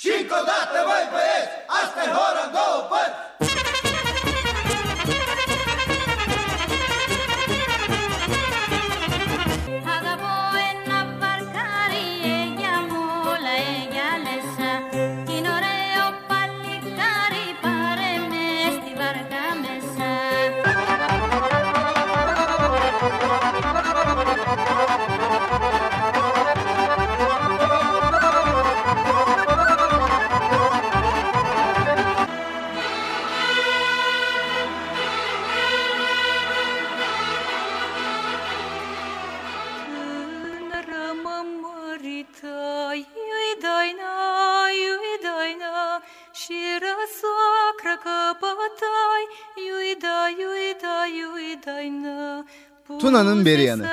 Și încă o dată, băi băieți, asta e horă în două părți! Dana'nın beri yanı.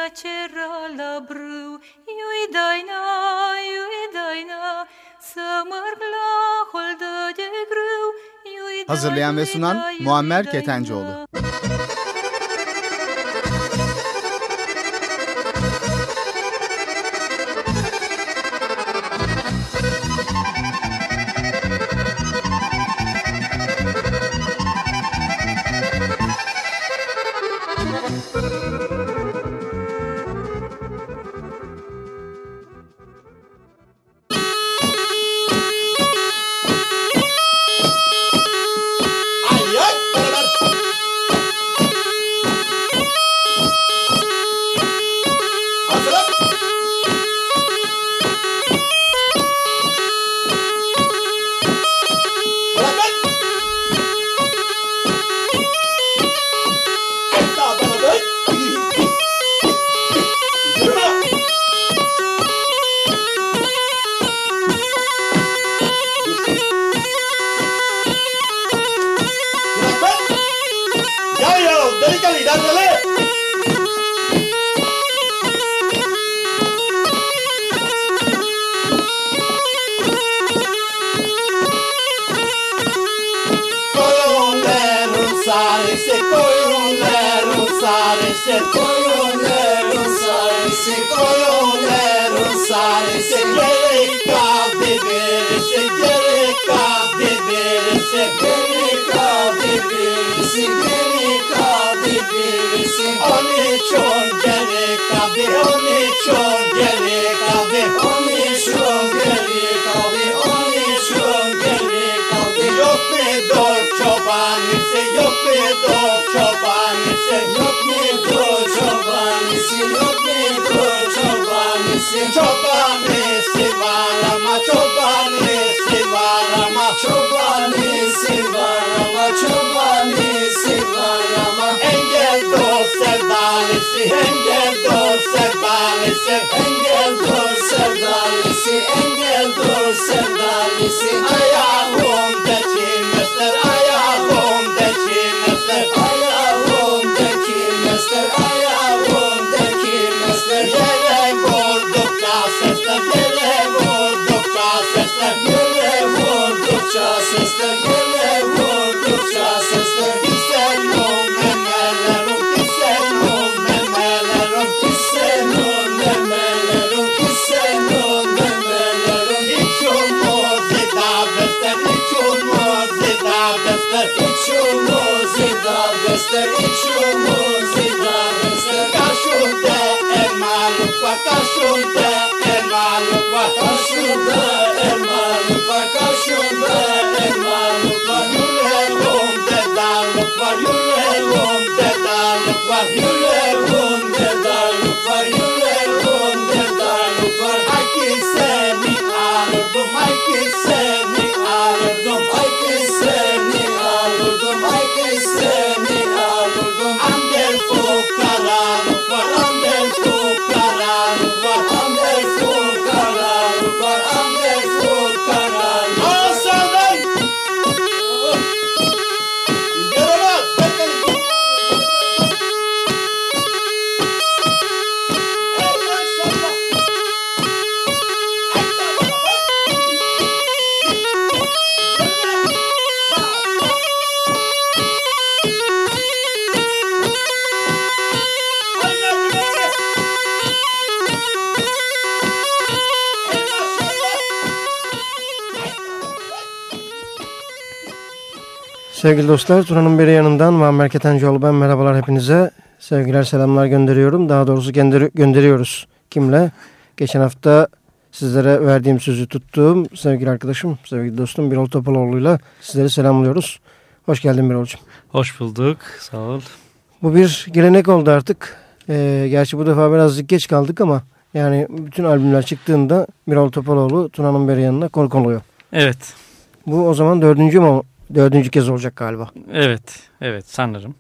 Hazırlayan ve sunan Muammer Ketencoğlu. sevdalisi engel dur sevdalisi engel dur sevdalisi engel dur sevdalisi ayağa ajuda, é maluco, ajuda. Sevgili dostlar, Tuna'nın biri yanından Muammer Ketencoğlu ben. Merhabalar hepinize. Sevgiler, selamlar gönderiyorum. Daha doğrusu gönder gönderiyoruz. Kimle? Geçen hafta sizlere verdiğim sözü tuttuğum sevgili arkadaşım, sevgili dostum Birol Topaloğlu'yla sizleri selamlıyoruz. Hoş geldin Birol'cum. Hoş bulduk. Sağ ol. Bu bir gelenek oldu artık. Ee, gerçi bu defa birazcık geç kaldık ama yani bütün albümler çıktığında Birol Topaloğlu Tuna'nın beri yanına konuk oluyor. Evet. Bu o zaman dördüncü mü? Dördüncü kez olacak galiba. Evet. Evet sanırım.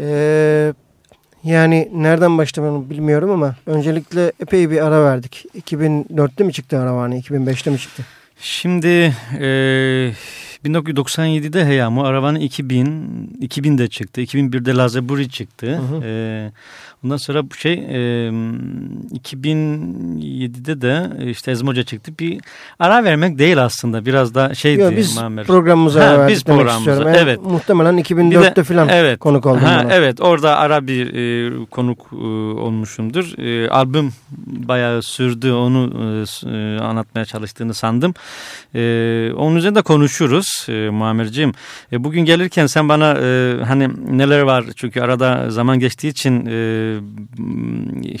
Ee, yani nereden başlamayı bilmiyorum ama öncelikle epey bir ara verdik. 2004'te mi çıktı Aravani? 2005'te mi çıktı? Şimdi e, 1997'de Heyamu, Aravanı 2000, 2000'de çıktı. 2001'de Lazaburi çıktı. Hı hı. E, ondan sonra bu şey e, 2007'de de işte Ezmoca çıktı. Bir ara vermek değil aslında. Biraz da şeydi. Yo, biz Mamer. programımıza verdik biz programımıza. Evet. Muhtemelen 2004'te falan evet, konuk oldum. Ha, evet orada ara bir e, konuk e, olmuşumdur. E, albüm bayağı sürdü. Onu e, anlatmaya çalıştığını sandım. E, onun üzerinde konuşuruz e, Muammerciğim. E, bugün gelirken sen bana e, hani neler var çünkü arada zaman geçtiği için e,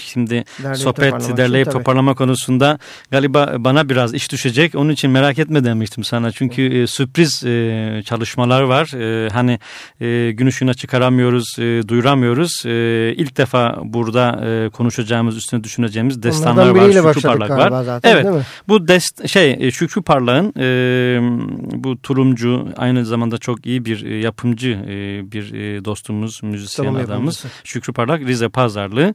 şimdi derleyip sohbet derleyip için, toparlama konusunda galiba bana biraz iş düşecek. Onun için merak etme demiştim sana. Çünkü e, sürpriz e, çalışmalar var. E, hani e, gün ışığına çıkaramıyoruz, e, duyuramıyoruz. E, ilk defa burada e, konuşacağımız, üstüne düşüneceğimiz destanlar var, Şükrü Parlak var. Zaten, evet. Bu dest şey Şükrü Parlak'ın e, bu turumcu aynı zamanda çok iyi bir yapımcı e, bir dostumuz, müzisyen tamam, adamımız. Yapımcısı. Şükrü Parlak Rize Pazarlı.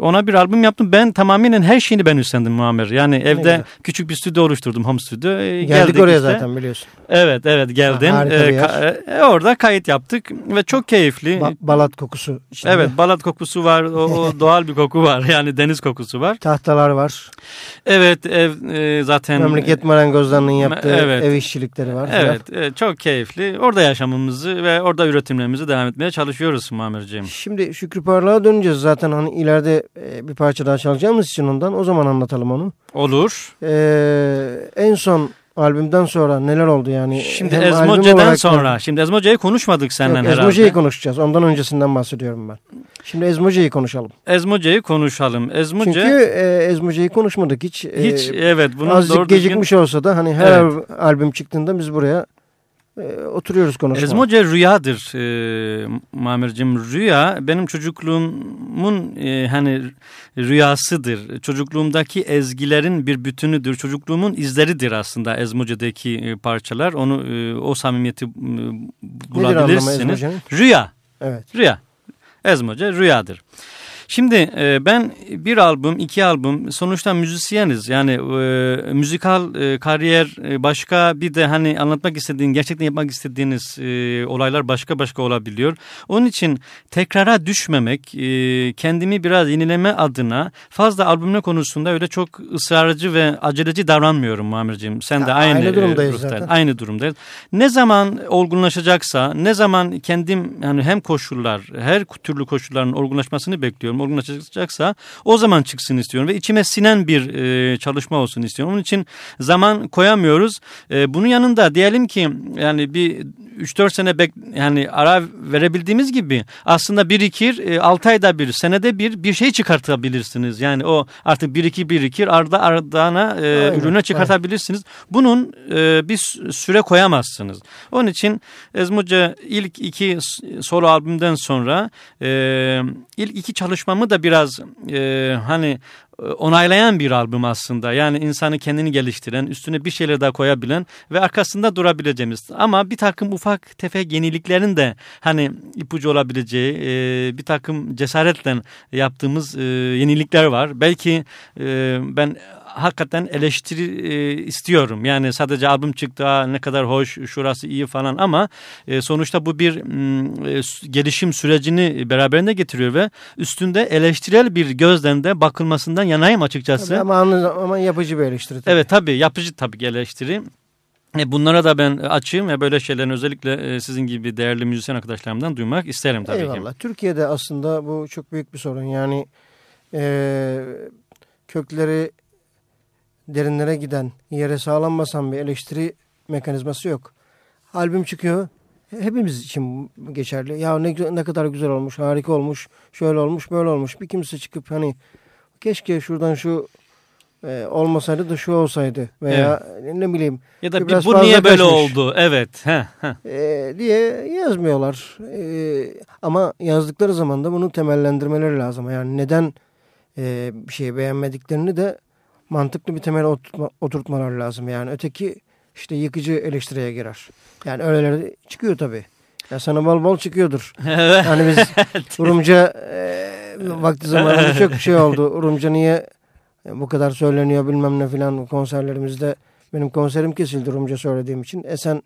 Ona bir albüm yaptım. Ben tamamen her şeyini ben üstlendim Muammer. Yani evde güzel. küçük bir stüdyo oluşturdum, home stüdyo. Geldik, Geldik oraya işte. zaten biliyorsun. Evet, evet geldim. Ha, ee, orada kayıt yaptık ve çok keyifli. Ba balat kokusu. Içinde. Evet, balat kokusu var. O, o doğal bir koku var. Yani deniz kokusu var. Tahtalar var. Evet, ev e, zaten memleket marangozlarının yaptığı evet. ev işçilikleri var. Evet, evet, çok keyifli. Orada yaşamımızı ve orada üretimlerimizi devam etmeye çalışıyoruz Muammerciğim. Şimdi Şükrü Parlak'a döneceğiz. Zaten hani ileride e, bir parça daha çalacağımız için ondan o zaman anlatalım onu. Olur. Ee, en son albümden sonra neler oldu yani? Şimdi Ezmoce'den sonra. Da... Şimdi Ezmoce'yi konuşmadık senden Yok, herhalde. Ezmoce'yi konuşacağız. Ondan öncesinden bahsediyorum ben. Şimdi Ezmoce'yi konuşalım. Ezmoce'yi konuşalım. Ezmoce... Çünkü e, Ezmoce'yi konuşmadık hiç. E, hiç e, evet. Bunu azıcık gecikmiş düzgün... olsa da hani her evet. albüm çıktığında biz buraya e, oturuyoruz konuşmaya. Ezmoce rüyadır e, Mamer'cim. Rüya benim çocukluğumun e, hani rüyasıdır. Çocukluğumdaki ezgilerin bir bütünüdür. Çocukluğumun izleridir aslında Ezmoce'deki e, parçalar. Onu e, o samimiyeti e, bulabilirsiniz. Rüya. Evet. Rüya. Ezmoce rüyadır. Şimdi e, ben bir albüm, iki albüm sonuçta müzisyeniz. Yani e, müzikal e, kariyer e, başka bir de hani anlatmak istediğin, gerçekten yapmak istediğiniz e, olaylar başka başka olabiliyor. Onun için tekrara düşmemek, e, kendimi biraz yenileme adına fazla albümle konusunda öyle çok ısrarcı ve aceleci davranmıyorum Muammerciğim. Sen de aynı, aynı durumdayız ruhtan, zaten. Aynı durumdayız. Ne zaman olgunlaşacaksa, ne zaman kendim yani hem koşullar, her türlü koşulların olgunlaşmasını bekliyorum olgunlaşacaksa o zaman çıksın istiyorum ve içime sinen bir e, çalışma olsun istiyorum. Onun için zaman koyamıyoruz. E, bunun yanında diyelim ki yani bir 3-4 sene bek yani ara verebildiğimiz gibi aslında birikir e, 6 ayda bir senede bir bir şey çıkartabilirsiniz. Yani o artık biriki birikir arda ardana e, ürüne çıkartabilirsiniz. Aynen. Bunun e, bir süre koyamazsınız. Onun için Ezmuca ilk iki solo albümden sonra e, ilk iki çalışmamı da biraz e, hani e, onaylayan bir albüm aslında. Yani insanı kendini geliştiren, üstüne bir şeyler daha koyabilen ve arkasında durabileceğimiz. Ama bir takım ufak tefek yeniliklerin de hani ipucu olabileceği e, bir takım cesaretle yaptığımız e, yenilikler var. Belki e, ben hakikaten eleştiri e, istiyorum. Yani sadece albüm çıktı Aa, ne kadar hoş şurası iyi falan ama e, sonuçta bu bir e, gelişim sürecini beraberinde getiriyor ve üstünde eleştirel bir gözden de bakılmasından yanayım açıkçası. Tabii ama, ama yapıcı bir eleştiri. Tabii. Evet tabii yapıcı tabii eleştiri. E, bunlara da ben açayım ve böyle şeylerin özellikle e, sizin gibi değerli müzisyen arkadaşlarımdan duymak isterim tabii Eyvallah. ki. Eyvallah. Türkiye'de aslında bu çok büyük bir sorun. Yani e, kökleri derinlere giden, yere sağlam basan bir eleştiri mekanizması yok. albüm çıkıyor. Hepimiz için geçerli. Ya ne, ne kadar güzel olmuş, harika olmuş, şöyle olmuş, böyle olmuş. Bir kimse çıkıp hani keşke şuradan şu e, olmasaydı da şu olsaydı veya ne bileyim Ya da bir, Biraz bu fazla niye böyle kaçmış. oldu? Evet. Heh, heh. e, diye yazmıyorlar. E, ama yazdıkları zaman da bunu temellendirmeleri lazım. Yani neden e, bir şeyi beğenmediklerini de mantıklı bir temel oturtma, oturtmaları lazım. Yani öteki işte yıkıcı eleştiriye girer. Yani öyleleri çıkıyor tabii. Ya sana bol bol çıkıyordur. Yani biz Rumca e, vakti zamanında çok şey oldu. Rumca niye bu kadar söyleniyor bilmem ne filan konserlerimizde. Benim konserim kesildi Rumca söylediğim için. E sen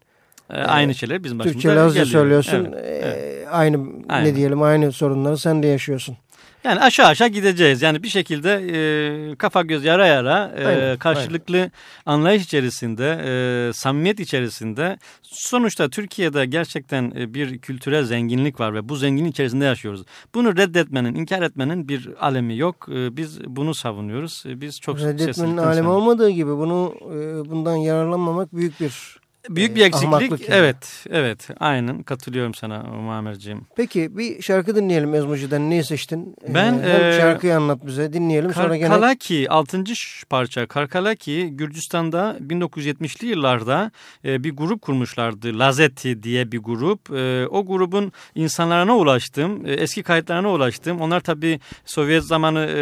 Ee, Aynı şeyler bizim başımıza Türkçe Lazca söylüyorsun. Evet, E, Aynı, Aynen. ne diyelim aynı sorunları sen de yaşıyorsun. Yani aşağı aşağı gideceğiz. Yani bir şekilde e, kafa göz yara yara e, Aynen, karşılıklı anlayış içerisinde, e, samimiyet içerisinde sonuçta Türkiye'de gerçekten e, bir kültürel zenginlik var ve bu zenginlik içerisinde yaşıyoruz. Bunu reddetmenin, inkar etmenin bir alemi yok. E, biz bunu savunuyoruz. E, biz çok Reddetmenin alemi olmadığı gibi bunu e, bundan yararlanmamak büyük bir Büyük bir eksiklik. yani. Evet, evet. Aynen katılıyorum sana Muammerciğim. Peki bir şarkı dinleyelim Ezmuci'den. Neyi seçtin? Ben, hem e, şarkıyı anlat bize dinleyelim sonra gene Karkalaki 6. ş- parça Karkalaki Gürcistan'da 1970'li yıllarda e, bir grup kurmuşlardı. Lazeti diye bir grup. E, o grubun insanlarına ulaştım. E, eski kayıtlarına ulaştım. Onlar tabii Sovyet zamanı e,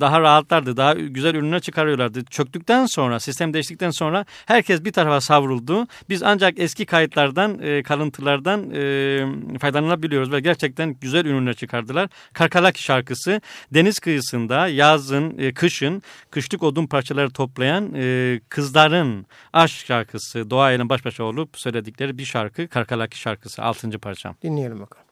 daha rahatlardı. Daha güzel ürünler çıkarıyorlardı. Çöktükten sonra sistem değiştikten sonra herkes bir tarafa savruldu. Biz ancak eski kayıtlardan e, kalıntılardan e, faydalanabiliyoruz ve gerçekten güzel ürünler çıkardılar. Karkalaki şarkısı deniz kıyısında yazın, e, kışın kışlık odun parçaları toplayan e, kızların aşk şarkısı doğayla baş başa olup söyledikleri bir şarkı Karkalaki şarkısı 6. parçam. dinleyelim bakalım.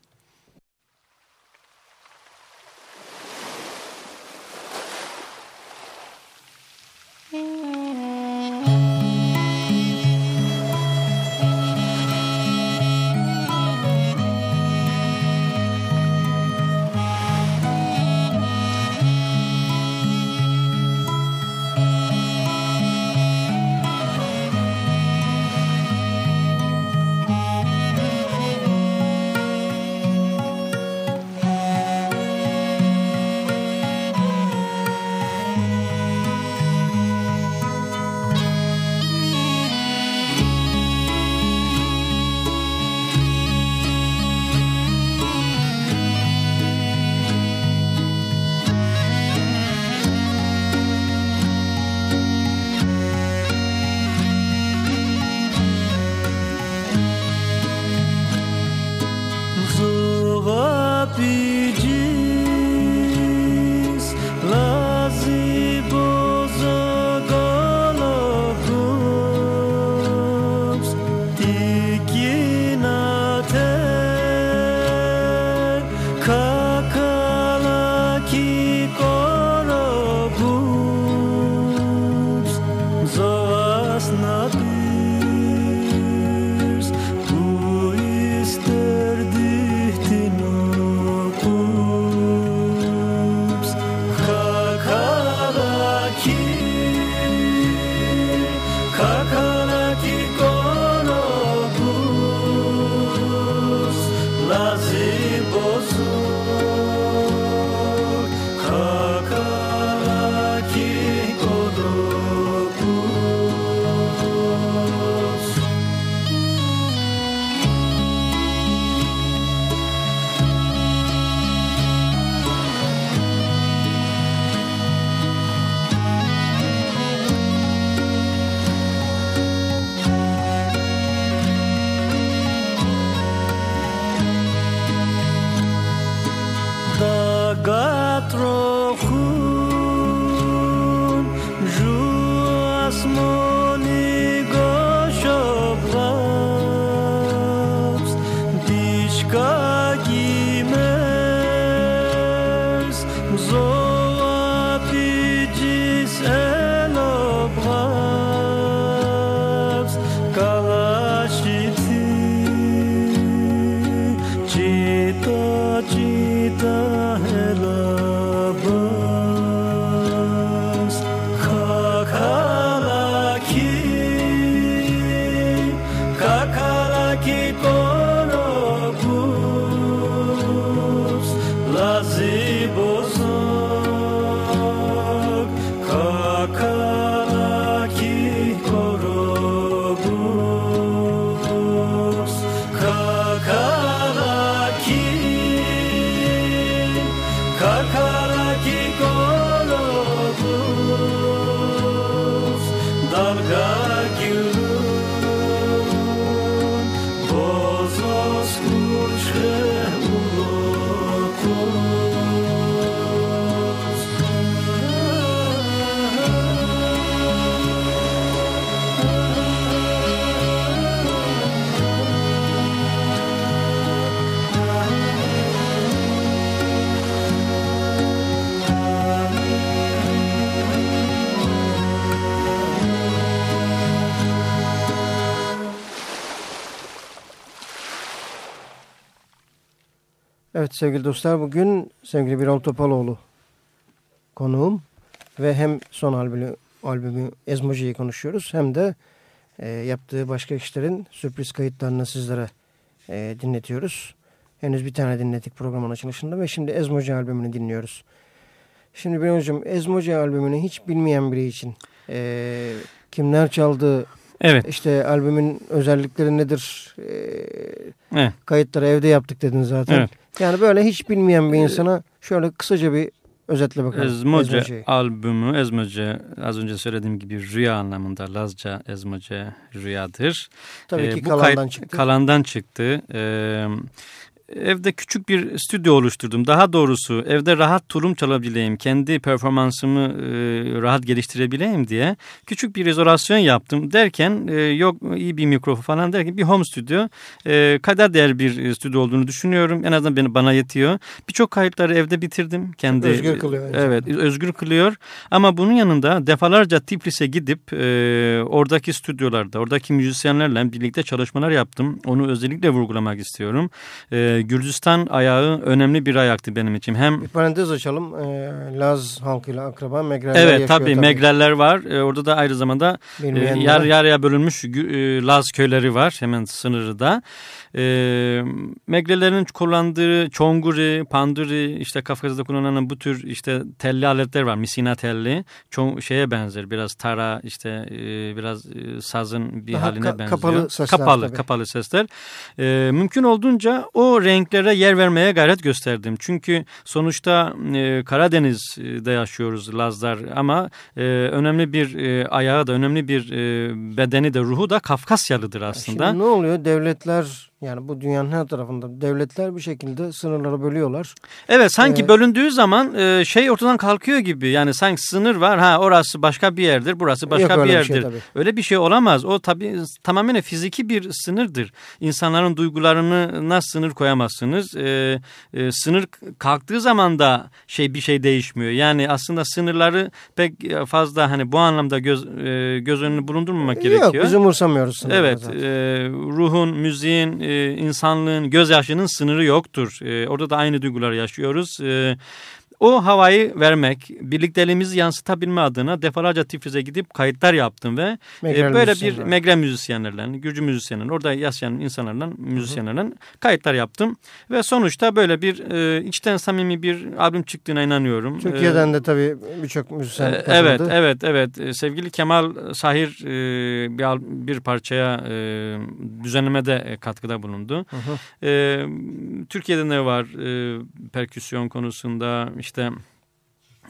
Evet sevgili dostlar bugün sevgili Birol Topaloğlu konuğum ve hem son albümü, albümü Ezmoji'yi konuşuyoruz hem de e, yaptığı başka işlerin sürpriz kayıtlarını sizlere e, dinletiyoruz. Henüz bir tane dinledik programın açılışında ve şimdi Ezmoji albümünü dinliyoruz. Şimdi Birol'cum Ezmoji albümünü hiç bilmeyen biri için e, kimler çaldı, Evet. işte albümün özellikleri nedir, e, Evet. kayıtları evde yaptık dedin zaten. Evet. Yani böyle hiç bilmeyen bir insana şöyle kısaca bir özetle bakalım. Ezmoce albümü Ezmoce az önce söylediğim gibi rüya anlamında Lazca Ezmoce rüyadır. Tabii Ee, ki bu kalandan çıktı. Kalandan çıktı. Ee, evde küçük bir stüdyo oluşturdum. Daha doğrusu evde rahat tulum çalabileyim, kendi performansımı e, rahat geliştirebileyim diye küçük bir izolasyon yaptım. Derken e, yok iyi bir mikrofon falan derken bir home stüdyo e, kadar değer bir e, stüdyo olduğunu düşünüyorum. En azından beni, bana yetiyor. Birçok kayıtları evde bitirdim. Kendi Özgür kılıyor. Evet, özgür kılıyor. Ama bunun yanında defalarca Tiflis'e gidip e, oradaki stüdyolarda, oradaki müzisyenlerle birlikte çalışmalar yaptım. Onu özellikle vurgulamak istiyorum. E, Gürcistan ayağı önemli bir ayaktı benim için. Hem Bir parantez açalım. Ee, Laz halkıyla akraba Megreller Evet yaşıyor tabii, Megreller var. E, orada da aynı zamanda e, yer yarıya bölünmüş e, Laz köyleri var hemen sınırda. E, Megrelerin kullandığı çonguri, panduri, işte Kafkasya'da kullanılan bu tür işte telli aletler var. Misina telli. Ço- şeye benzer biraz tara işte e, biraz e, sazın bir Daha haline ka- benziyor. kapalı sesler Kapalı, tabii. kapalı sesler. E, mümkün olduğunca o renklere yer vermeye gayret gösterdim. Çünkü sonuçta e, Karadeniz'de yaşıyoruz Lazlar ama e, önemli bir e, ayağı da önemli bir e, bedeni de ruhu da Kafkasyalıdır aslında. Şimdi ne oluyor? Devletler yani bu dünyanın her tarafında devletler bir şekilde sınırları bölüyorlar. Evet sanki Ee, bölündüğü zaman e, şey ortadan kalkıyor gibi. Yani sanki sınır var. Ha orası başka bir yerdir, burası başka Yok bir öyle bir şey yerdir. tabii. öyle bir şey olamaz. O tabii tamamen fiziki bir sınırdır. İnsanların duygularına sınır koyamazsınız. E, e, sınır kalktığı zaman da şey bir şey değişmiyor. Yani aslında sınırları pek fazla hani bu anlamda göz e, göz önünde bulundurmamak gerekiyor. Yok biz umursamıyoruz Evet, zaten. e, ruhun, müziğin, e, insanlığın, gözyaşının sınırı yoktur. E, orada da aynı duyguları yaşıyoruz. E, o havayı vermek, birlikteliğimizi yansıtabilme adına defalarca Tiflis'e gidip kayıtlar yaptım ve e, böyle bir müzisyenler. Megre müzisyenlerle, Gürcü müzisyenlerle, orada yaşayan insanlarla, müzisyenlerle kayıtlar yaptım. Ve sonuçta böyle bir e, içten samimi bir albüm çıktığına inanıyorum. E, Türkiye'den de tabii birçok müzisyen ee, katıldı. Evet, evet, evet. Ee, Sevgili Kemal Sahir e, bir, bir parçaya e, düzenlemede e, katkıda bulundu. Ee, Türkiye'de ne var e, perküsyon konusunda işte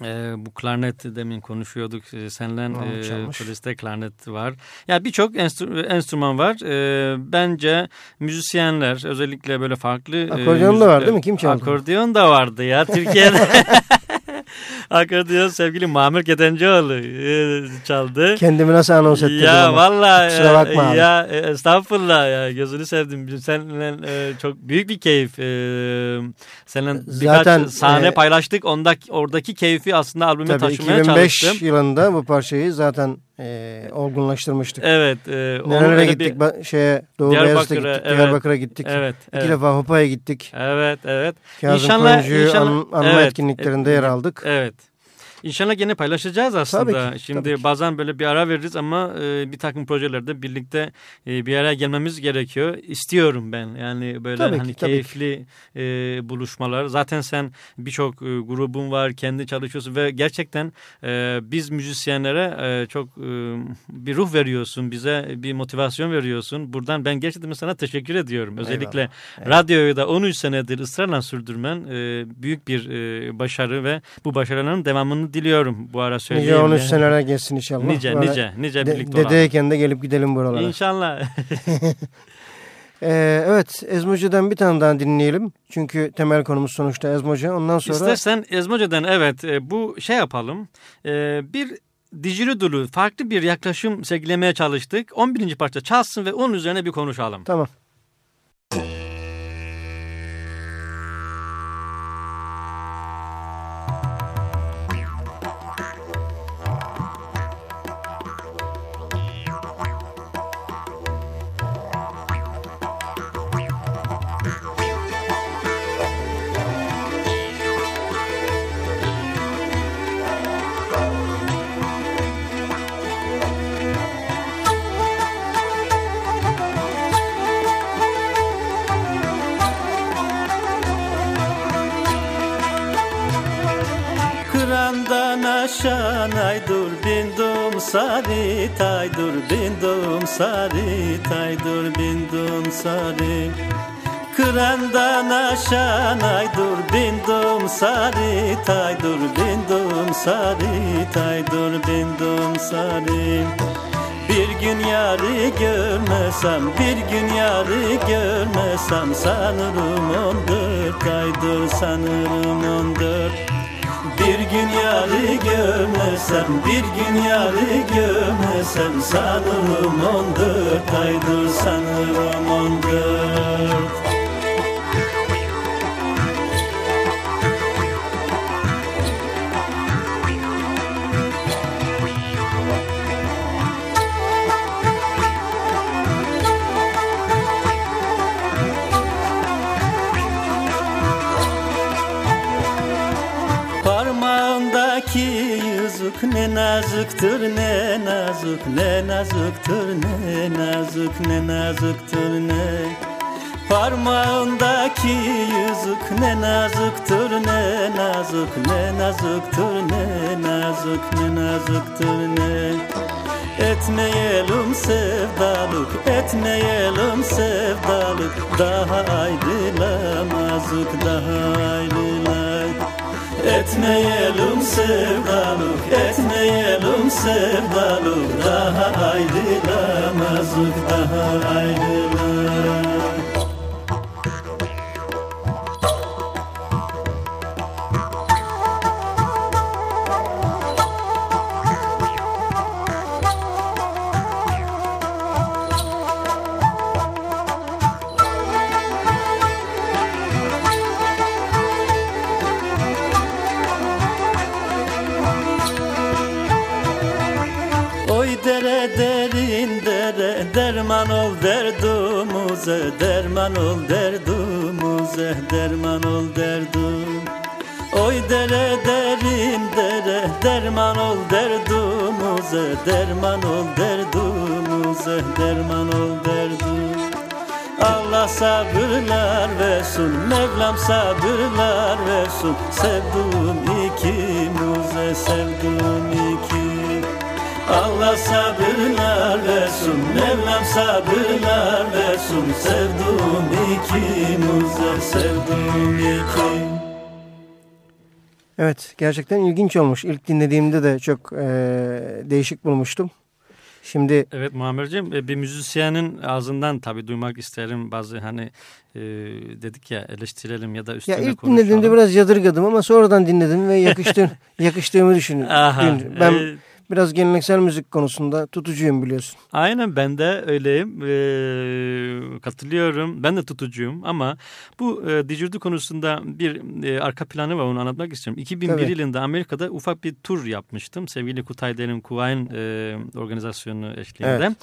e, bu klarnet demin konuşuyorduk e, Mahmut e, klarnet var. Ya birçok enstr- enstrüman var. E, bence müzisyenler özellikle böyle farklı e, Akordeon da var değil mi? Kim çaldı? Akordeon da vardı ya Türkiye'de. Akordeon sevgili Mahmut Ketencioğlu e, çaldı. Kendimi nasıl anons ettirdim Ya ama. vallahi Kusura bakma abi. ya e, estağfurullah ya gözünü sevdim. Seninle e, çok büyük bir keyif. E, seninle birkaç Zaten, sahne e, paylaştık. Ondaki oradaki keyfi aslında albüme taşımaya 2005 çalıştım. yılında bu parçayı zaten e, olgunlaştırmıştık. Evet. E, Nerelere gittik? bir- şeye, Doğu Diyarbakır'a, gittik, evet. Diyarbakır'a gittik. Evet. İki evet. defa Hopa'ya gittik. Evet, evet. Kazım İnşallah- Koyuncu'yu inşallah- an- anma evet. etkinliklerinde yer aldık. Evet. İnşallah gene paylaşacağız aslında. Tabii ki, Şimdi tabii ki. bazen böyle bir ara veririz ama e, bir takım projelerde birlikte e, bir araya gelmemiz gerekiyor. İstiyorum ben yani böyle Tabii ki, hani tabii keyifli e, buluşmalar. Zaten sen birçok e, grubun var, kendi çalışıyorsun ve gerçekten e, biz müzisyenlere e, çok e, bir ruh veriyorsun, bize bir motivasyon veriyorsun. Buradan ben gerçekten sana teşekkür ediyorum. Özellikle radyoyu da 13 senedir ısrarla sürdürmen e, büyük bir e, başarı ve bu başarıların devamını diliyorum bu ara söyleyeyim. Nice 13 yani. senelere geçsin inşallah. Nice, Böyle nice, nice de- birlikte olalım. dedeyken de gelip gidelim buralara. İnşallah. Ee, evet Ezmoce'den bir tane daha dinleyelim. Çünkü temel konumuz sonuçta Ezmoce. Ondan sonra İstersen Ezmoce'den evet e, bu şey yapalım. E, bir dijiridulu farklı bir yaklaşım sergilemeye çalıştık. 11. parça çalsın ve onun üzerine bir konuşalım. tamam. Sarı taydur bindum sarı taydur bindum sarı Kırandan aşağı aydur bindum sarı taydur bindum sarı taydur bindum sarı bir gün yarı görmesem Bir gün yarı görmesem Sanırım on dört aydır Sanırım on dört bir gün yarı görmesem Bir gün yarı görmesem Sanırım on dört aydır Sanırım on ne nazıktır ne nazık ne nazıktır ne nazık ne nazıktır ne Parmağındaki yüzük ne nazıktır ne nazık ne nazıktır ne nazık ne nazıktır ne Etmeyelim sevdalık, etmeyelim sevdalık Daha ayrılamazık, daha ayrılamazık Etmeyelim sevdalık, etmeyelim sevdalık Daha ayrılamazık, daha ayrılamazık derman ol derdumuze derman ol derdumuze derman ol derdum Oy dere derin dere derman ol derdumuze derman ol derdumuze derman ol derdum Allah sabırlar versin Mevlam sabırlar versin. Sevduğum ikimize sevduğum iki Allah sabırlar versin Mevlam sabırlar versin Sevduğum ikimize sevduğum iki Evet gerçekten ilginç olmuş. İlk dinlediğimde de çok e, değişik bulmuştum. Şimdi Evet Muammer'cim e, bir müzisyenin ağzından tabii duymak isterim bazı hani e, dedik ya eleştirelim ya da üstüne ya ilk konuşalım. dinlediğimde biraz yadırgadım ama sonradan dinledim ve yakıştı, yakıştığımı düşünüyorum. Aha, Ben e, biraz geleneksel müzik konusunda tutucuyum biliyorsun. Aynen ben de öyleyim. Ee, katılıyorum. Ben de tutucuyum ama bu e, didgeridoo konusunda bir e, arka planı var onu anlatmak istiyorum. 2001 Tabii. yılında Amerika'da ufak bir tur yapmıştım. Sevgili Kutay Derin Kuvayn e, organizasyonu eşliğinde. Evet.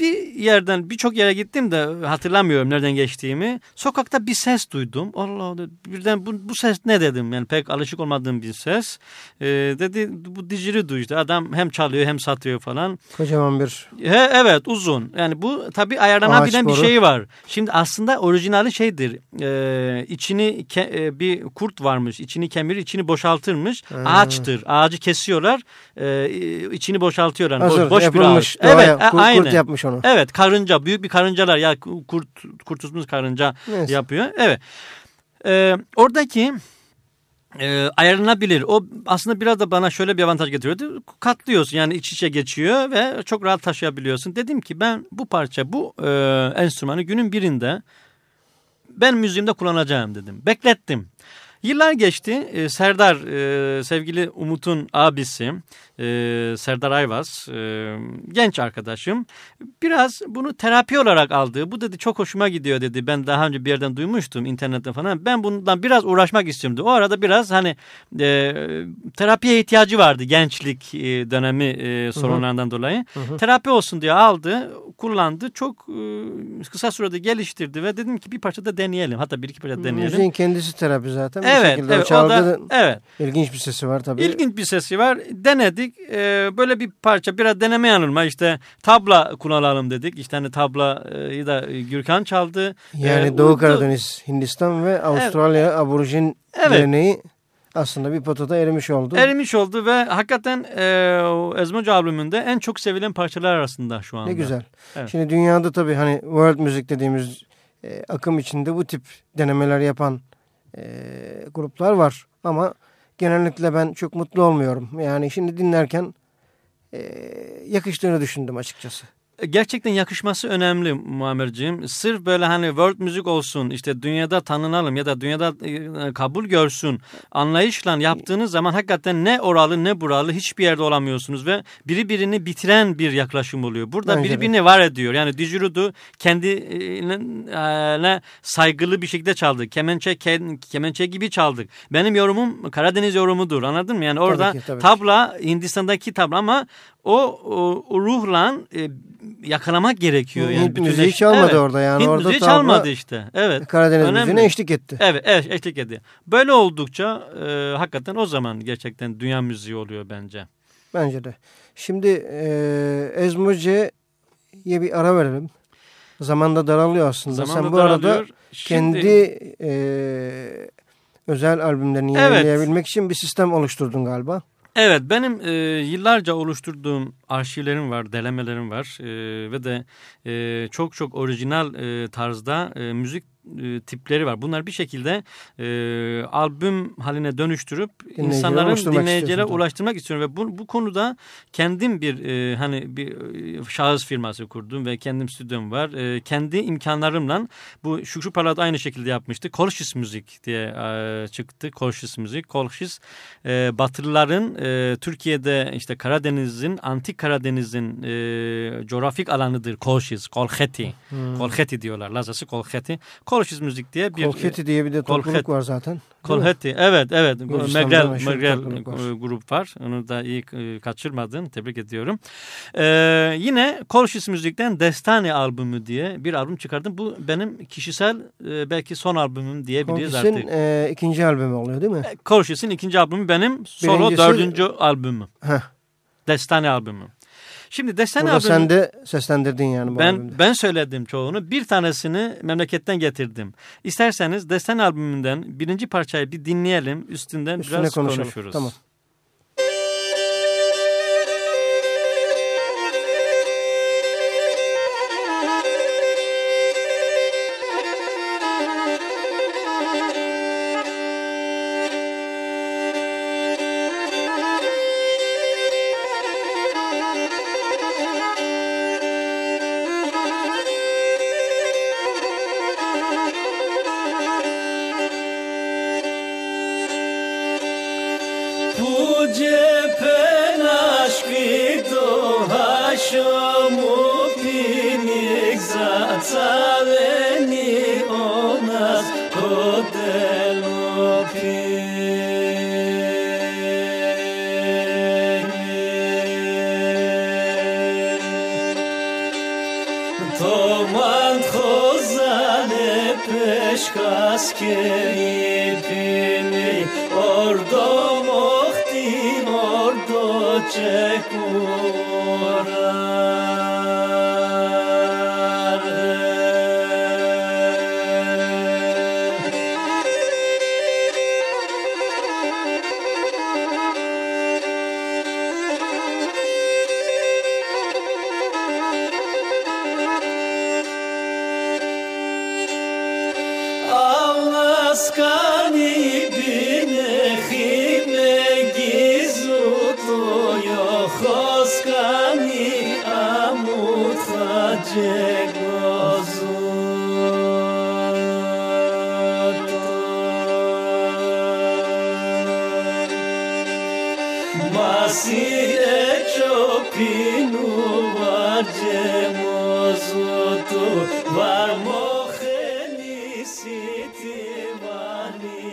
Bir yerden birçok yere gittim de hatırlamıyorum nereden geçtiğimi. Sokakta bir ses duydum. Allah Allah birden bu, bu ses ne dedim yani pek alışık olmadığım bir ses. Ee, dedi bu didgeridoo işte adam hem çalıyor hem satıyor falan. Kocaman bir He, evet uzun. Yani bu tabii ayarlanabilen bir şey var. Şimdi aslında orijinali şeydir. Ee, içini ke- e, bir kurt varmış. içini kemirir, içini boşaltırmış. Ağaçtır. Ağacı kesiyorlar. E, içini boşaltıyorlar. hazır boş, boş bir ağaç. doğaya Evet, kurt, aynen. kurt yapmış onu. Evet, karınca, büyük bir karıncalar ya kurt kurtuzmuş karınca Neyse. yapıyor. Evet. Ee, oradaki e, ayarlanabilir. O aslında biraz da bana şöyle bir avantaj getiriyordu. Katlıyorsun yani iç içe geçiyor ve çok rahat taşıyabiliyorsun. Dedim ki ben bu parça bu e, enstrümanı günün birinde ben müziğimde kullanacağım dedim. Beklettim. Yıllar geçti. E, Serdar, e, sevgili Umut'un abisi e, Serdar Ayvaz, e, genç arkadaşım. Biraz bunu terapi olarak aldı. Bu dedi çok hoşuma gidiyor dedi. Ben daha önce bir yerden duymuştum internette falan. Ben bundan biraz uğraşmak istiyorum dedi. O arada biraz hani e, terapiye ihtiyacı vardı gençlik e, dönemi e, sorunlarından dolayı. Terapi olsun diye aldı, kullandı. Çok e, kısa sürede geliştirdi ve dedim ki bir parça da deneyelim. Hatta bir iki parça deneyelim. Müziğin kendisi terapi zaten. Evet, şekilde o evet, o çalgı da, evet. ilginç bir sesi var tabii. İlginç bir sesi var. Denedik. Ee, böyle bir parça biraz deneme yanılma. İşte tabla kullanalım dedik. İşte hani tablayı da Gürkan çaldı. Yani Ee, Doğu uydu. Karadeniz, Hindistan ve Avustralya aborjin Evet. geleneği aslında bir potada erimiş oldu. Erimiş oldu ve hakikaten e, o Ezmoca albümünde en çok sevilen parçalar arasında şu anda. Ne güzel. Evet. Şimdi dünyada tabii hani world müzik dediğimiz e, akım içinde bu tip denemeler yapan e, gruplar var. Ama genellikle ben çok mutlu olmuyorum. Yani şimdi dinlerken e, yakıştığını düşündüm açıkçası. Gerçekten yakışması önemli Muammerciğim. Sırf böyle hani world müzik olsun işte dünyada tanınalım ya da dünyada e, kabul görsün anlayışla yaptığınız zaman hakikaten ne oralı ne buralı hiçbir yerde olamıyorsunuz ve biri birini bitiren bir yaklaşım oluyor. Burada Bence biri birini var ediyor. Yani Dijirudu kendine saygılı bir şekilde çaldı. Kemençe, ke- kemençe gibi çaldık. Benim yorumum Karadeniz yorumudur anladın mı? Yani orada ki, tabii ki. tabla Hindistan'daki tabla ama o, o, o ruhla e, yakalamak gerekiyor. Yani Hint müziği bütünleş- çalmadı Evet. orada yani. Hint orada müziği çalmadı işte. Evet. Karadeniz Önemli. müziğine eşlik etti. Evet, evet eşlik ediyor. Böyle oldukça e, hakikaten o zaman gerçekten dünya müziği oluyor bence. Bence de. Şimdi e, Ezmoce'ye bir ara verelim. Zaman da daralıyor aslında. Zamanla Sen bu arada daralıyor. Şimdi- kendi e, özel albümlerini Evet. yayınlayabilmek için bir sistem oluşturdun galiba. Evet benim e, yıllarca oluşturduğum arşivlerim var, delemelerim var e, ve de e, çok çok orijinal e, tarzda e, müzik e, tipleri var. Bunlar bir şekilde e, albüm haline dönüştürüp Dinleyicilere insanların dinleyicilere ulaştırmak istiyorum ve bu, bu konuda kendim bir e, hani bir e, şahıs firması kurdum ve kendim stüdyom var. E, kendi imkanlarımla bu Şükrü Parlat aynı şekilde yapmıştı. Kolşis müzik diye e, çıktı. Kolşis müzik. Kolşis e, Batılıların e, Türkiye'de işte Karadeniz'in antik Karadeniz'in e, coğrafik alanıdır. Kolşis, Kolkheti. Kolkheti diyorlar. Lazası Kolkheti. Kolşis müzik diye bir Kolketi diye bir de topluluk Kolket. var zaten. Kolheti evet evet Megrel, Megrel e, grup var onu da iyi e, kaçırmadın tebrik ediyorum. Ee, yine Kolşis Müzik'ten Destane albümü diye bir albüm çıkardım. Bu benim kişisel e, belki son albümüm diyebiliriz Kolkis'in artık. e, ikinci albümü oluyor değil mi? Kolşis'in ikinci albümü benim solo Birincisi- dördüncü albümü. Heh. Destane albümü. Şimdi Destane Burada sen de seslendirdin yani bu albümde. Ben ben söyledim çoğunu. Bir tanesini memleketten getirdim. İsterseniz Destan albümünden birinci parçayı bir dinleyelim. Üstünden Üstüne biraz konuşalım. konuşuruz. Tamam. پشکاس که ایتینی اردو مختی اردو چه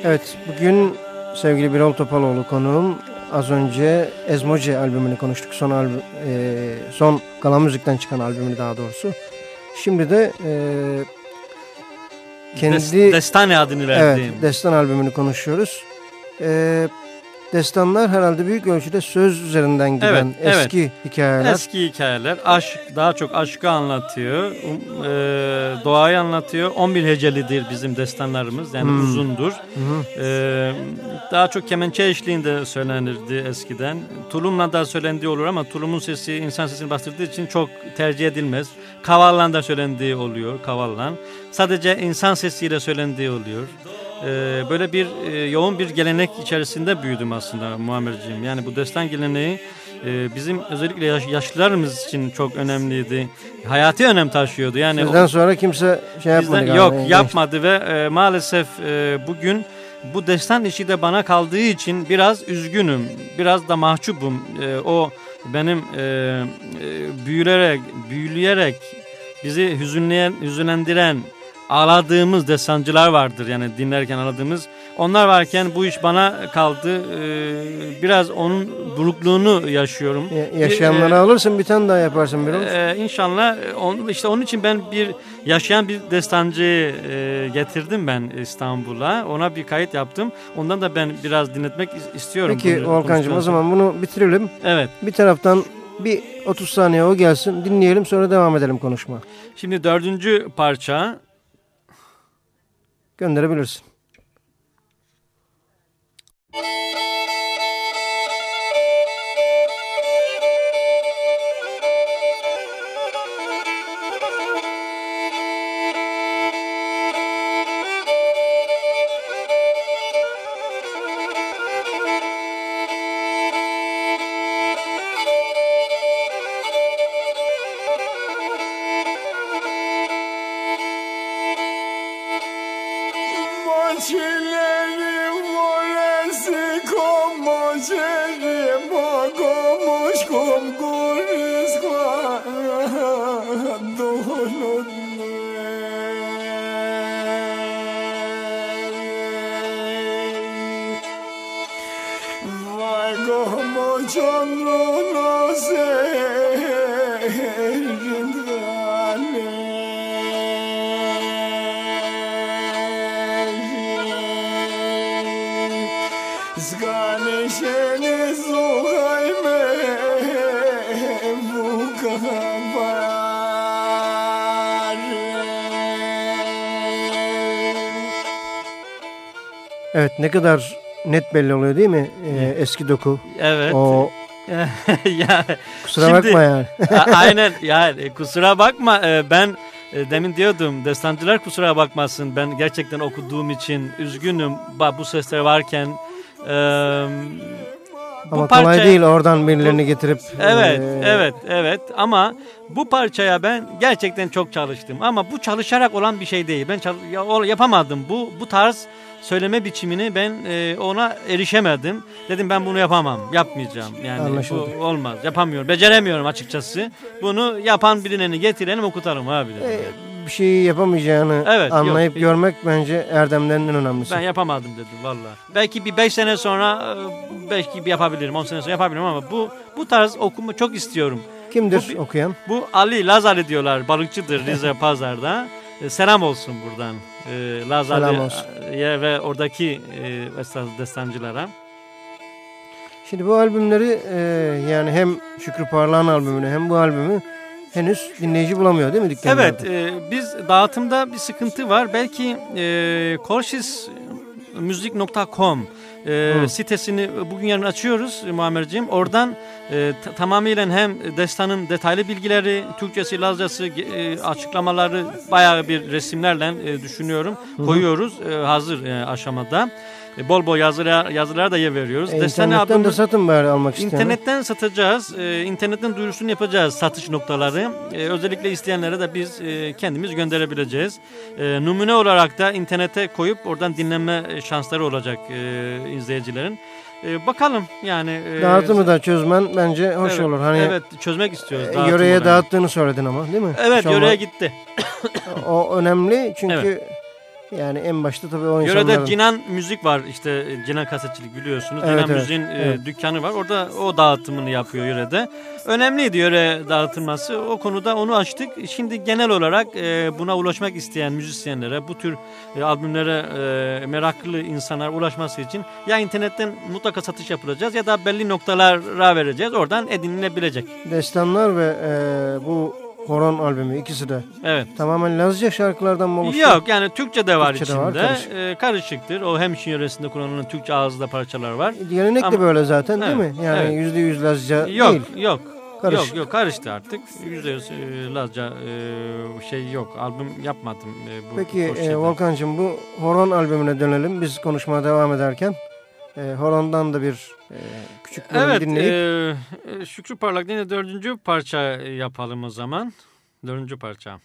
Evet bugün sevgili Birol Topaloğlu konuğum. Az önce Ezmoce albümünü konuştuk. Son albüm, e, son Galan Müzik'ten çıkan albümünü daha doğrusu. Şimdi de e, kendi Des- Destane adını evet verdiğim. Destan albümünü konuşuyoruz. E, destanlar herhalde büyük ölçüde söz üzerinden giden Evet, evet. eski hikayeler. Eski hikayeler aşk daha çok aşkı anlatıyor. Um, e, doğayı anlatıyor. 11 hecelidir bizim destanlarımız. Yani Hmm. uzundur. E, daha çok kemençe eşliğinde söylenirdi eskiden. Tulumla da söylendiği olur ama tulumun sesi insan sesini bastırdığı için çok tercih edilmez. Kavallan da söylendiği oluyor. Kavallan. Sadece insan sesiyle söylendiği oluyor. E, böyle bir e, yoğun bir gelenek içerisinde büyüdüm aslında Muammerciğim. Yani bu destan geleneği e, bizim özellikle yaş- yaşlılarımız için çok önemliydi. Hayati önem taşıyordu. Yani Sizden o- sonra kimse şey yapmadı bizden- yok Yani yapmadı ve e, maalesef e, bugün bu destan işi de bana kaldığı için biraz üzgünüm. Biraz da mahcubum. E, o benim e, e, büyülerek, büyüleyerek bizi hüzünleyen, hüzünlendiren ağladığımız destancılar vardır yani dinlerken ağladığımız. Onlar varken bu iş bana kaldı. E, biraz onun burukluğunu yaşıyorum. Ya- Yaşayanları E, alırsın bir tane daha yaparsın bir ee, inşallah e, on, işte onun için ben bir yaşayan bir destancı e, getirdim ben İstanbul'a. Ona bir kayıt yaptım. Ondan da ben biraz dinletmek is- istiyorum. Peki Volkan'cığım o zaman bunu bitirelim. Evet. Bir taraftan bir 30 saniye o gelsin dinleyelim sonra devam edelim konuşma. Şimdi dördüncü parça Gönderebilirsin. Evet ne kadar net belli oluyor değil mi Ee, eski doku? evet. O ya kusura Şimdi- bakma yani. Aynen yani e, kusura bakma e, ben e, demin diyordum destancılar kusura bakmasın ben gerçekten okuduğum için üzgünüm bu sesler varken bu Ama kolay parçaya- değil oradan birilerini getirip. Evet, ee, evet, evet. Ama bu parçaya ben gerçekten çok çalıştım. Ama bu çalışarak olan bir şey değil. Ben yapamadım. Bu bu tarz söyleme biçimini ben e, ona erişemedim. Dedim ben bunu yapamam, yapmayacağım. Yani Anlaşıldı. bu olmaz, yapamıyorum, beceremiyorum açıkçası. Bunu yapan birini getirelim okutalım abi dedim. Ee, bir şeyi yapamayacağını Evet, yok. anlayıp görmek bence erdemlerin en önemlisi. Ben yapamadım dedim valla. Belki bir 5 sene sonra e, belki bir yapabilirim, 10 sene sonra yapabilirim ama bu bu tarz okuma çok istiyorum. Kimdir bu okuyan? Bu Ali Lazali diyorlar. Balıkçıdır Rize Pazar'da. E, selam olsun buradan. E, olsun. Lazali'ye ve oradaki e, destan- destancılara. Şimdi bu albümleri e, yani hem Şükrü Parlağan albümünü hem bu albümü henüz dinleyici bulamıyor değil mi dükkanlarda? Evet, e, biz dağıtımda bir sıkıntı var. Belki e, korşismuzik.com e, sitesini bugün yarın açıyoruz Muammerciğim. Oradan e, tamamıyla hem destanın detaylı bilgileri, Türkçesi, Lazcası, e, açıklamaları bayağı bir resimlerle e, düşünüyorum. Koyuyoruz e, hazır e, aşamada. E, bol bol yazılar, yazılara da yer veriyoruz. E, Destan internetten de satın bari almak isteyen. İnternetten satacağız. Ee, internetten duyurusunu yapacağız satış noktaları. Ee, özellikle isteyenlere de biz e, kendimiz gönderebileceğiz. Ee, numune olarak da internete koyup oradan dinleme şansları olacak e, izleyicilerin. Ee, bakalım yani. e, Dağıtımı da çözmen bence hoş evet, olur. Hani evet çözmek istiyoruz. e, yöreye dağıttığını söyledin ama değil mi? Evet Şu an yöreye gitti. O önemli çünkü Yani en başta tabii o Yörede insanların... Cinan Müzik var işte e, Cinan Kasetçilik biliyorsunuz. Evet, Cinan evet, Müziğin e, evet. dükkanı var. Orada o dağıtımını yapıyor yörede. Önemliydi yöre dağıtılması. O konuda onu açtık. Şimdi genel olarak e, buna ulaşmak isteyen müzisyenlere, bu tür albümlere meraklı insanlar ulaşması için ya internetten mutlaka satış yapılacağız ya da belli noktalara vereceğiz. Oradan edinilebilecek. Destanlar ve bu Horon albümü ikisi de Evet. tamamen Lazca şarkılardan mı oluştu? Yok yani Türkçe de var Türkçe de içinde. var, karışık. E, karışıktır. O hem Çin yöresinde kullanılan Türkçe ağızda parçalar var. Gelenek de Ama- böyle zaten değil Evet, mi? Yani evet. yüzde yüz Lazca Yok değil. yok. Karışık. Yok yok karıştı artık. Yüzde yüz e, Lazca e, şey yok. Albüm yapmadım. e, bu Peki hoş e. Volkan'cığım bu Horon albümüne dönelim. Biz konuşmaya devam ederken e, Horon'dan da bir e, küçük bölüm Evet. dinleyip e, Şükrü Parlak yine dördüncü parça yapalım o zaman. Dördüncü parça.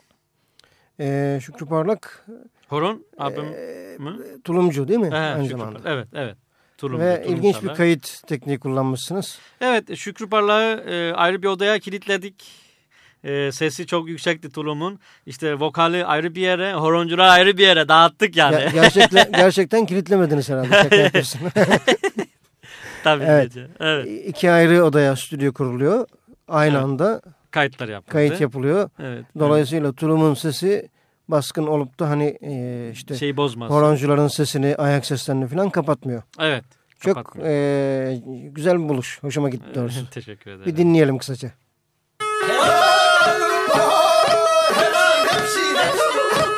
e, Şükrü Parlak Horon albüm mü? tulumcu değil mi? He, Aynı Şükrü zamanda. Parlak. Evet evet. Tulumcu, Ve tulum ilginç bir kayıt tekniği kullanmışsınız. Evet Şükrü Parlak'ı e, ayrı bir odaya kilitledik. E, sesi çok yüksekti tulumun. İşte vokali ayrı bir yere, horoncular ayrı bir yere dağıttık yani. Ger- gerçekten, gerçekten kilitlemediniz herhalde. Şaka yapıyorsun. Tabii Evet. ki. Evet. İki ayrı odaya stüdyo kuruluyor. Aynı Evet. anda Kayıtlar yapıldı. kayıt yapılıyor. Evet. Dolayısıyla tulumun sesi baskın olup da hani e, işte Şeyi bozmaz. horoncuların sesini, ayak seslerini falan kapatmıyor. Evet. Çok kapatmıyor. e, güzel bir buluş. Hoşuma gitti doğrusu. Teşekkür ederim. Bir dinleyelim kısaca. 해방, 해방, 햅시다.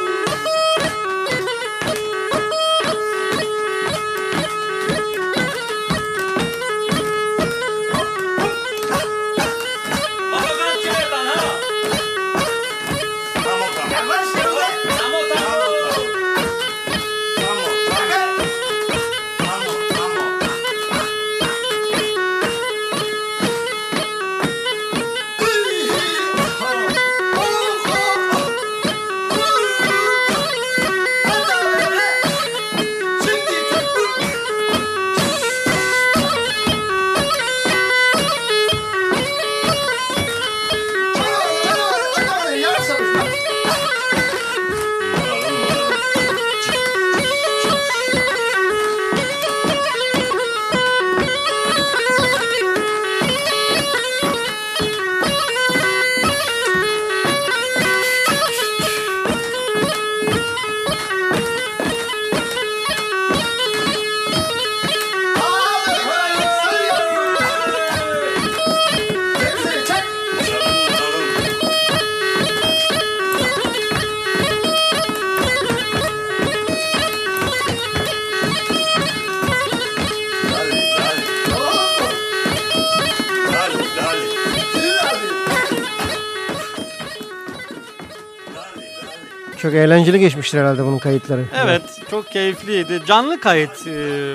Çok eğlenceli geçmiştir herhalde bunun kayıtları. Evet çok keyifliydi. Canlı kayıt e,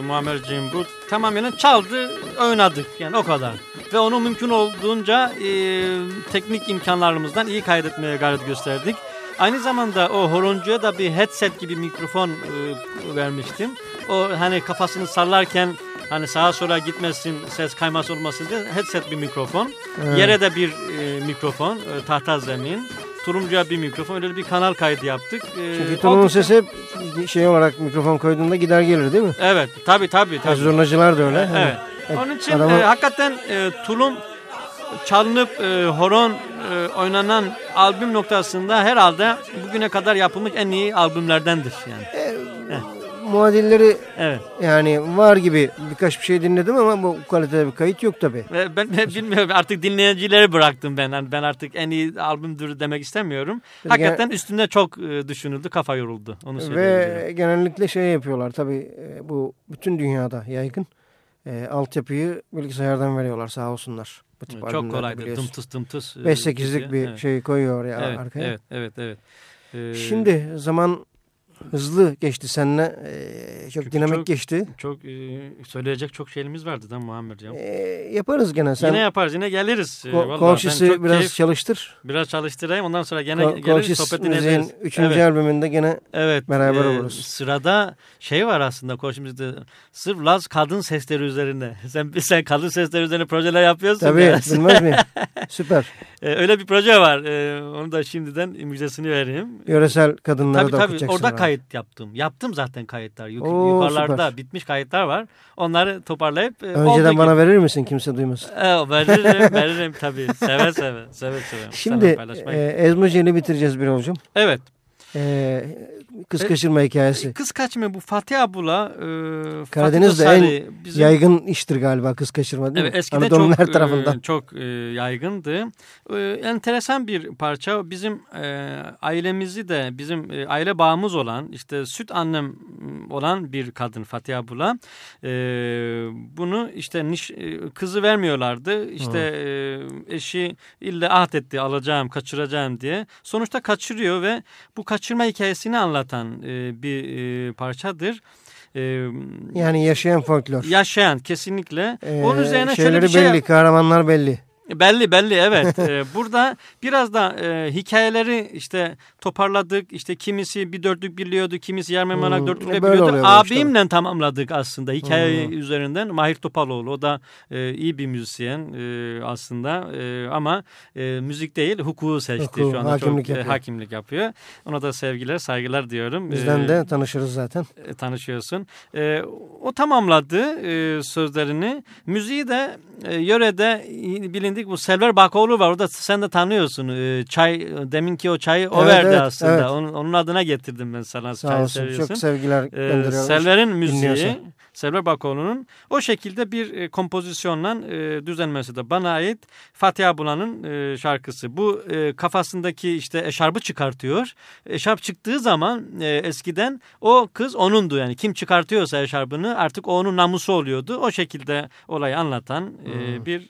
Muammerciğim bu. Tamamen çaldı oynadık yani o kadar. Ve onu mümkün olduğunca e, teknik imkanlarımızdan iyi kaydetmeye gayret gösterdik. Aynı zamanda o horoncuya da bir headset gibi mikrofon e, vermiştim. O hani kafasını sallarken hani sağa sola gitmesin, ses kayması olmasın diye headset bir mikrofon. Evet. Yere de bir e, mikrofon, e, tahta zemin. Turuncuya bir mikrofon, öyle bir kanal kaydı yaptık. E, Çünkü oldukça- sesi hep şey olarak mikrofon koyduğunda gider gelir değil mi? Evet, tabii tabii. tabii. Zurnacılar da öyle. Evet. Evet, Onun için adamı- e, hakikaten e, tulum çalınıp e, horon e, oynanan albüm noktasında herhalde bugüne kadar yapılmış en iyi albümlerdendir yani. Muadilleri Evet. yani var gibi birkaç bir şey dinledim ama bu kalitede bir kayıt yok tabii. Ben ben bilmiyorum artık dinleyicileri bıraktım ben. Yani ben artık en iyi albümdür demek istemiyorum. Peki, Hakikaten üstünde çok e, düşünüldü, kafa yoruldu. Onu söyleyebilirim. Ve genellikle şey yapıyorlar tabii e, bu bütün dünyada yaygın. E, altyapıyı bilgisayardan veriyorlar sağ olsunlar. Bu tip Çok albümlerde kolaydı. biliyorsun. Tım tıs tım tıs. e, 5-8'lik gidiyor. bir evet. şey koyuyor ya Evet, arkaya. evet, evet, evet. Ee, Şimdi zaman hızlı geçti seninle. E, çok Çünkü dinamik çok- geçti. çok e, söyleyecek çok şeyimiz vardı da Muammer'cığım. E, yaparız gene. Sen Yine yaparız, yine geliriz. Ee, ko- vallahi biraz keyif- çalıştır. biraz çalıştırayım. Ondan sonra gene Ko- geliriz, Kolşis sohbet müziğin ederiz. 3. Evet. albümünde gene Evet. Beraber e, oluruz. Sırada şey var aslında Kolşimizde. Sırf Laz kadın sesleri üzerine. Sen sen kadın sesleri üzerine projeler yapıyorsun. tabii ya. bilmez miyim? Süper. E, öyle bir proje var. E, onu da şimdiden müjdesini vereyim. Yöresel kadınlara Tabii da tabii okutacaksın orada herhalde. Kayıt yaptım. Yaptım zaten kayıtlar. Yuk- Oo, yukarılarda süper. bitmiş kayıtlar var. Onları toparlayıp e, Önceden bana gibi- verir misin kimse duymasın. E, veririm, veririm tabii. Seve seve, seve seve. Şimdi paylaşmayı. e, ile bitireceğiz bir hocam. evet. E, kız kaçırma hikayesi. Kız kaçma bu Fatih abla e, Karadeniz'de Fatih en bizim- Yaygın iştir galiba kız kaçırma değil Evet, mi? eskiden Anadolu'nun çok her tarafından. e, çok e, yaygındı. E, enteresan bir parça. Bizim e, ailemizi de bizim e, aile bağımız olan işte süt annem olan bir kadın Fatih abla. E, bunu işte niş, e, kızı vermiyorlardı. İşte e, eşi ille ahd etti alacağım kaçıracağım diye. Sonuçta kaçırıyor ve bu kaçırma hikayesini anlatan e, bir e, parçadır. E, Yani yaşayan folklor. yaşayan kesinlikle. Ee, Onun üzerine şöyle bir şey belli, kahramanlar belli. Belli belli evet. Ee, burada biraz da e, hikayeleri işte toparladık. İşte kimisi bir dörtlük biliyordu, kimisi yarım yamalak Hmm, dörtlükle e, biliyordu. bu işte. Abimle tamamladık aslında hikaye Hmm. üzerinden. Mahir Topaloğlu o da e, iyi bir müzisyen e, aslında E, ama e, müzik değil hukuku seçti Hukuku, şu anda hakimlik çok e, yapıyor. hakimlik yapıyor. Ona da sevgiler, saygılar diyorum. Bizden Ee, de tanışırız zaten. e, tanışıyorsun. E, o tamamladı e, sözlerini. Müziği de e, yörede i- bilindik bu Selver Bakoğlu var. Orada sen de tanıyorsun. E, çay deminki o çayı o Evet, verdi evet, aslında. evet. Onun, onun adına getirdim ben sana. Sağ çayı olsun. seviyorsun. Çok sevgiler Ee, gönderiyorum. Selver'in müziği, dinliyorsa. Selver Bakoğlu'nun o şekilde bir e, kompozisyonla e, düzenlemesi de bana ait Fatih Abula'nın e, şarkısı. Bu e, kafasındaki işte eşarbı çıkartıyor. Eşarp çıktığı zaman e, eskiden o kız onundu yani kim çıkartıyorsa eşarbını artık o onun namusu oluyordu. O şekilde olayı anlatan e, Hmm. bir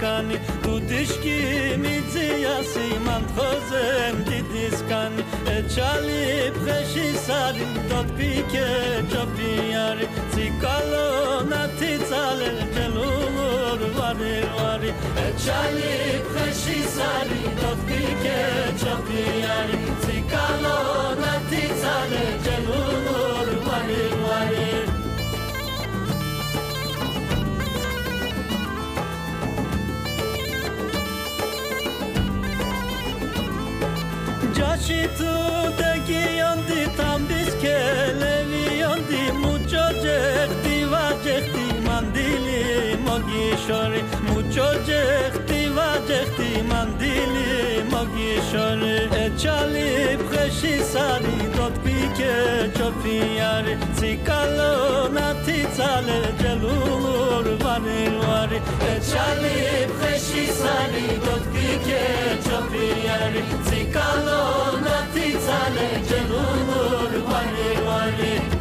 didiskani dudishkini ziyasi man kozen didiskani echali preshi sari dot pike chopiyari zikalo natitsale jelulur vari vari echali preshi sari dot pike chopiyari zikalo natitsale jelulur vari Mucho jehti va jehti mandili mogi shori e chali preshi sari dot pike chopi yari zikalo nati tsale jelulur vari e chali preshi sari dot pike chopi yari zikalo nati tsale jelulur vari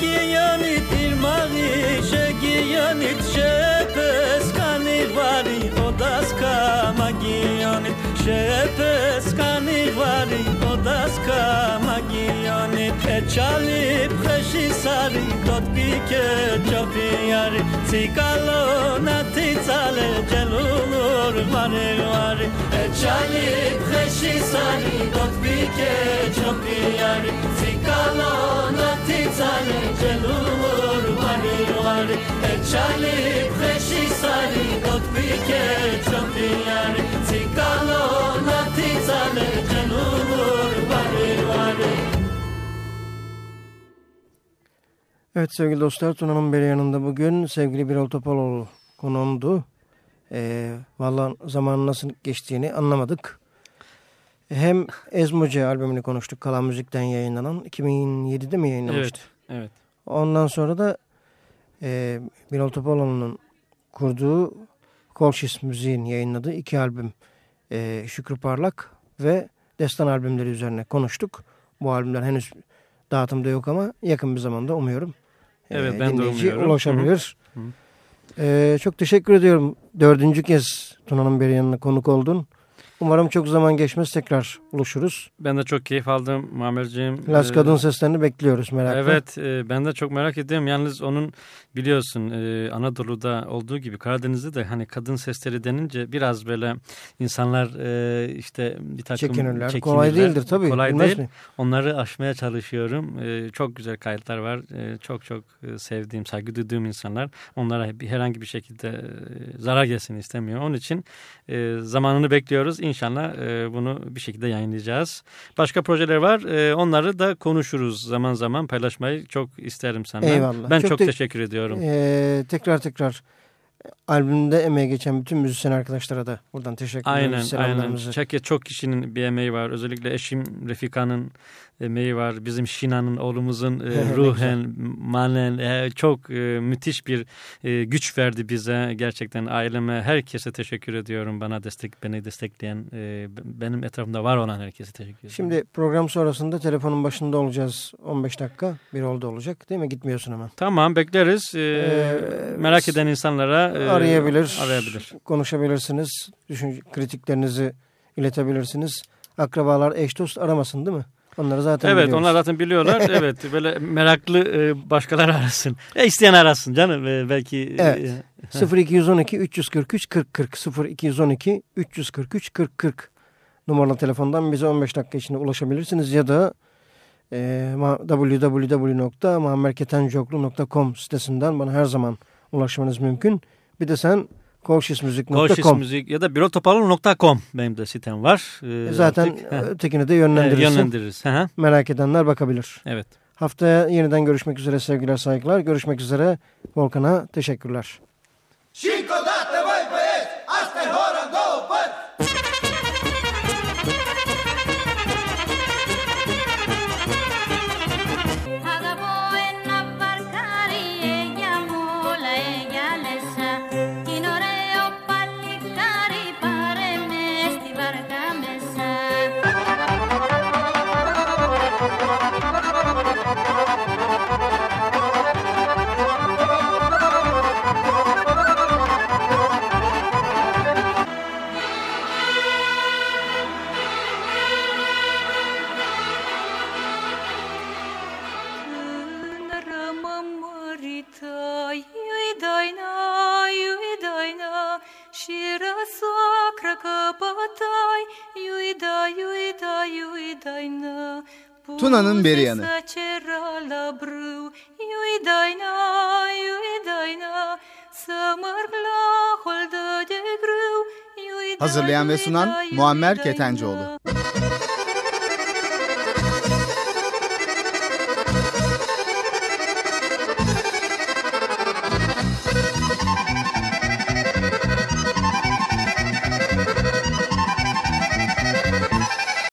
Γυάνι τη Μαρή, γυάνι τη Σιέπεσ, Κανιβαρή, Ποντάσκα, Μαγυάνι τη kanirvari odaska magiyanit eçali preşi sari dot pike çopiyari Tsikalo natitsale celulur vari vari eçali preşi sari dot pike çopiyari Tsikalo natitsale celulur vari vare Echali preshi sari Got pike champiyari Zikalo natizale Evet sevgili dostlar Tuna'nın beri yanında bugün sevgili Birol Topaloğlu konuğumdu. Ee, Valla zamanın nasıl geçtiğini anlamadık. Hem Ezmoce albümünü konuştuk Kalan Müzik'ten yayınlanan 2007'de mi yayınlamıştı? Evet. Evet. Ondan sonra da e, Birol Topaloğlu'nun kurduğu Kolşis Müziğin yayınladığı iki albüm e, Şükrü Parlak ve Destan albümleri üzerine konuştuk. Bu albümler henüz dağıtımda yok ama yakın bir zamanda umuyorum Evet, e, ben de dinleyici umuyorum. ulaşabilir. Hı hı. E, çok teşekkür ediyorum. Dördüncü kez Tuna'nın beri yanına konuk oldun. Umarım çok zaman geçmez tekrar buluşuruz. Ben de çok keyif aldım Muammerciğim. Las Ee, Kadın seslerini bekliyoruz merakla. Evet e, ben de çok merak ediyorum. Yalnız onun biliyorsun e, Anadolu'da olduğu gibi Karadeniz'de de hani kadın sesleri denince biraz böyle insanlar e, işte bir takım Çekinirler. Kolay değildir tabii. Kolay bilmez değil. mi? Onları aşmaya çalışıyorum. E, çok güzel kayıtlar var. E, çok çok sevdiğim, saygı duyduğum insanlar. Onlara herhangi bir şekilde zarar gelsin istemiyor. Onun için e, zamanını bekliyoruz. İnşallah e, bunu bir şekilde yayınlayacağız. Başka projeler var. E, onları da konuşuruz zaman zaman paylaşmayı çok isterim senden. Eyvallah. Ben Çok çok, te- teşekkür ediyorum. Ee, tekrar tekrar albümde emeği geçen bütün müzisyen arkadaşlara da buradan teşekkür Aynen, ederiz. aynen. Çekke çok kişinin bir emeği var. Özellikle eşim Refika'nın emeği var. Bizim Şina'nın oğlumuzun e, ruhen, manen e, çok e, müthiş bir e, güç verdi bize. Gerçekten aileme, herkese teşekkür ediyorum. Bana destek, beni destekleyen, e, benim etrafımda var olan herkese teşekkür ediyorum. Şimdi program sonrasında telefonun başında olacağız 15 dakika. Bir oldu olacak değil mi? Gitmiyorsun hemen. Tamam bekleriz. E, Ee, merak eden insanlara e, arayabilir, arayabilir. konuşabilirsiniz. Düşünce, kritiklerinizi iletebilirsiniz. Akrabalar, eş dost aramasın değil mi? Onları zaten Evet biliyoruz. onlar zaten biliyorlar. evet böyle meraklı e, başkaları arasın. E, isteyen arasın canım. E, belki Evet. e, 0212 343 40 40 0212 343 40 40 numaralı telefondan bize 15 dakika içinde ulaşabilirsiniz ya da e, www.muammerketencoklu.com sitesinden bana her zaman ulaşmanız mümkün. Bir de sen Kolşismuzik.com Müzik ya da birotopalon.com benim de sitem var. E, zaten artık, ötekini de e, yönlendirirsin. yönlendiririz. Hı hı, Merak edenler bakabilir. Evet. Haftaya yeniden görüşmek üzere sevgiler saygılar. Görüşmek üzere Volkan'a teşekkürler. Cinco iui da, Hazırlayan ve sunan Muammer. Ketencoğlu.